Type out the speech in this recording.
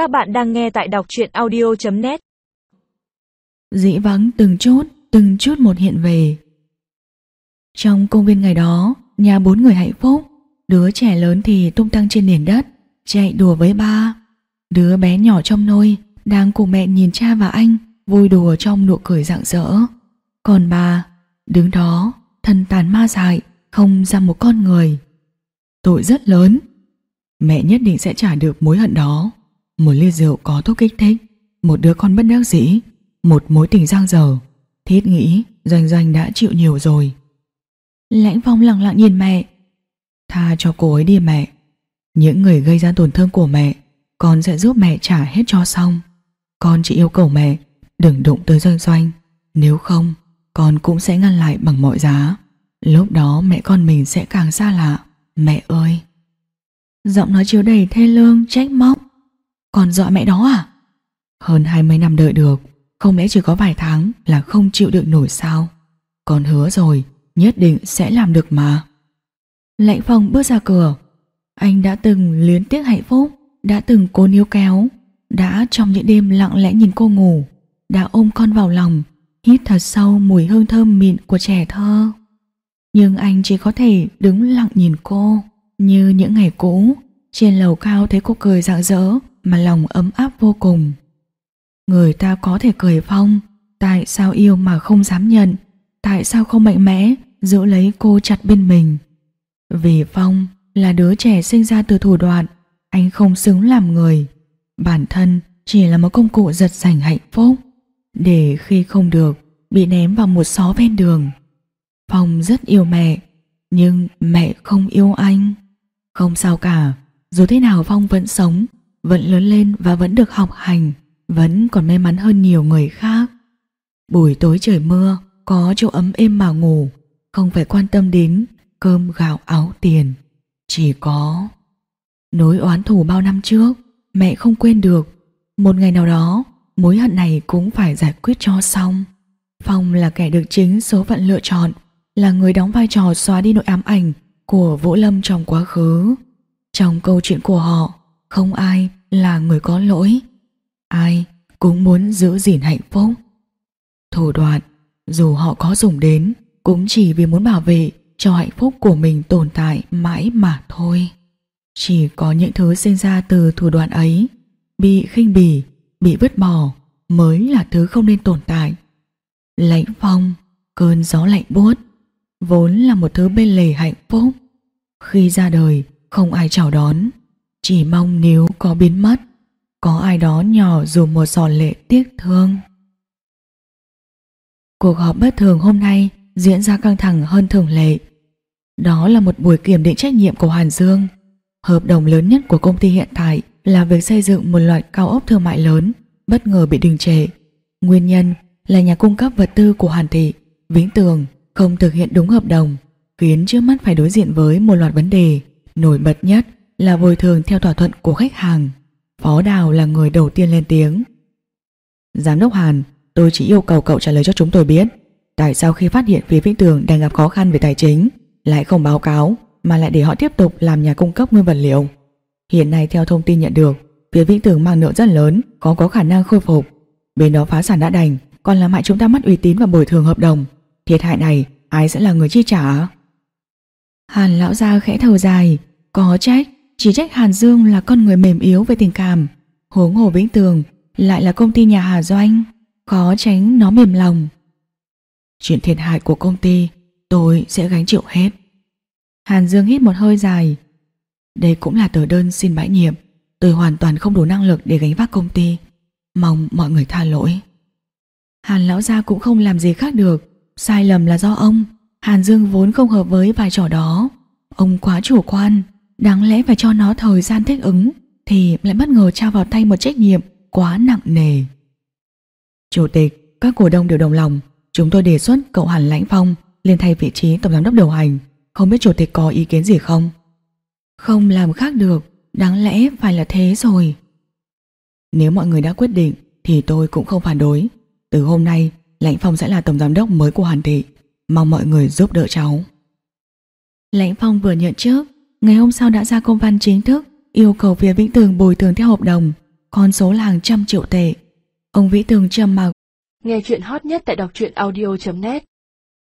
Các bạn đang nghe tại đọc truyện audio.net Dĩ vắng từng chút, từng chút một hiện về. Trong công viên ngày đó, nhà bốn người hạnh phúc, đứa trẻ lớn thì tung tăng trên nền đất, chạy đùa với ba. Đứa bé nhỏ trong nôi đang cùng mẹ nhìn cha và anh vui đùa trong nụ cười rạng rỡ. Còn bà, đứng đó, thân tàn ma dại, không ra một con người. Tội rất lớn. Mẹ nhất định sẽ trả được mối hận đó. Một ly rượu có thuốc kích thích, một đứa con bất đắc dĩ, một mối tình giang dở. Thiết nghĩ Doanh Doanh đã chịu nhiều rồi. Lãnh Phong lặng lặng nhìn mẹ. Tha cho cô ấy đi mẹ. Những người gây ra tổn thương của mẹ, con sẽ giúp mẹ trả hết cho xong. Con chỉ yêu cầu mẹ đừng đụng tới Doanh Doanh. Nếu không, con cũng sẽ ngăn lại bằng mọi giá. Lúc đó mẹ con mình sẽ càng xa lạ. Mẹ ơi! Giọng nói chiếu đầy thê lương, trách móc. Còn dọa mẹ đó à? Hơn 20 năm đợi được, không lẽ chỉ có vài tháng là không chịu được nổi sao? Con hứa rồi, nhất định sẽ làm được mà. Lạnh phòng bước ra cửa. Anh đã từng luyến tiếc hạnh phúc, đã từng cố níu kéo, đã trong những đêm lặng lẽ nhìn cô ngủ, đã ôm con vào lòng, hít thật sâu mùi hương thơm mịn của trẻ thơ. Nhưng anh chỉ có thể đứng lặng nhìn cô, như những ngày cũ, trên lầu cao thấy cô cười rạng rỡ mà lòng ấm áp vô cùng. Người ta có thể cười phong, tại sao yêu mà không dám nhận, tại sao không mạnh mẽ giữ lấy cô chặt bên mình. Vì Phong là đứa trẻ sinh ra từ thủ đoạn, anh không xứng làm người. Bản thân chỉ là một công cụ giật giành hạnh phúc, để khi không được bị ném vào một xó ven đường. Phong rất yêu mẹ, nhưng mẹ không yêu anh. Không sao cả, dù thế nào Phong vẫn sống, vẫn lớn lên và vẫn được học hành, vẫn còn may mắn hơn nhiều người khác. Buổi tối trời mưa, có chỗ ấm êm mà ngủ, không phải quan tâm đến cơm gạo áo tiền. Chỉ có nỗi oán thù bao năm trước, mẹ không quên được. Một ngày nào đó, mối hận này cũng phải giải quyết cho xong. Phong là kẻ được chính số phận lựa chọn, là người đóng vai trò xóa đi nỗi ám ảnh của Vũ Lâm trong quá khứ. Trong câu chuyện của họ, không ai là người có lỗi. Ai cũng muốn giữ gìn hạnh phúc. Thủ đoạn, dù họ có dùng đến, cũng chỉ vì muốn bảo vệ cho hạnh phúc của mình tồn tại mãi mà thôi. Chỉ có những thứ sinh ra từ thủ đoạn ấy, bị khinh bỉ, bị vứt bỏ mới là thứ không nên tồn tại. Lạnh phong, cơn gió lạnh buốt, vốn là một thứ bên lề hạnh phúc. Khi ra đời, không ai chào đón, chỉ mong nếu có biến mất, có ai đó nhỏ dù một giọt lệ tiếc thương. Cuộc họp bất thường hôm nay diễn ra căng thẳng hơn thường lệ. Đó là một buổi kiểm định trách nhiệm của Hàn Dương. Hợp đồng lớn nhất của công ty hiện tại là việc xây dựng một loạt cao ốc thương mại lớn, bất ngờ bị đình trệ. Nguyên nhân là nhà cung cấp vật tư của Hàn Thị, Vĩnh Tường không thực hiện đúng hợp đồng, khiến trước mắt phải đối diện với một loạt vấn đề. Nổi bật nhất là bồi thường theo thỏa thuận của khách hàng. Phó Đào là người đầu tiên lên tiếng. Giám đốc Hàn, tôi chỉ yêu cầu cậu trả lời cho chúng tôi biết tại sao khi phát hiện phía Vĩnh Tường đang gặp khó khăn về tài chính lại không báo cáo mà lại để họ tiếp tục làm nhà cung cấp nguyên vật liệu. Hiện nay theo thông tin nhận được, phía Vĩnh Tường mang nợ rất lớn, có có khả năng khôi phục. Bên đó phá sản đã đành, còn làm hại chúng ta mất uy tín và bồi thường hợp đồng. Thiệt hại này, ai sẽ là người chi trả? Hàn lão gia khẽ thở dài, có trách, chỉ trách Hàn Dương là con người mềm yếu về tình cảm. Huống hồ Vĩnh Tường lại là công ty nhà Hà Doanh, khó tránh nó mềm lòng. Chuyện thiệt hại của công ty tôi sẽ gánh chịu hết. Hàn Dương hít một hơi dài. Đây cũng là tờ đơn xin bãi nhiệm. Tôi hoàn toàn không đủ năng lực để gánh vác công ty. Mong mọi người tha lỗi. Hàn lão gia cũng không làm gì khác được. Sai lầm là do ông. Hàn Dương vốn không hợp với vai trò đó. Ông quá chủ quan. Đáng lẽ phải cho nó thời gian thích ứng. Thì lại bất ngờ trao vào tay một trách nhiệm quá nặng nề. Chủ tịch, các cổ đông đều đồng lòng. Chúng tôi đề xuất cậu Hàn Lãnh Phong lên thay vị trí tổng giám đốc điều hành. Không biết chủ tịch có ý kiến gì không? Không làm khác được, đáng lẽ phải là thế rồi. Nếu mọi người đã quyết định thì tôi cũng không phản đối. Từ hôm nay, Lãnh Phong sẽ là tổng giám đốc mới của Hàn Thị. Mong mọi người giúp đỡ cháu. Lãnh Phong vừa nhận trước, ngày hôm sau đã ra công văn chính thức, yêu cầu phía Vĩnh Tường bồi thường theo hợp đồng. con số là hàng trăm triệu tệ. Ông Vĩ Tường trầm mặc. Nghe chuyện hot nhất tại đọc truyện audio.net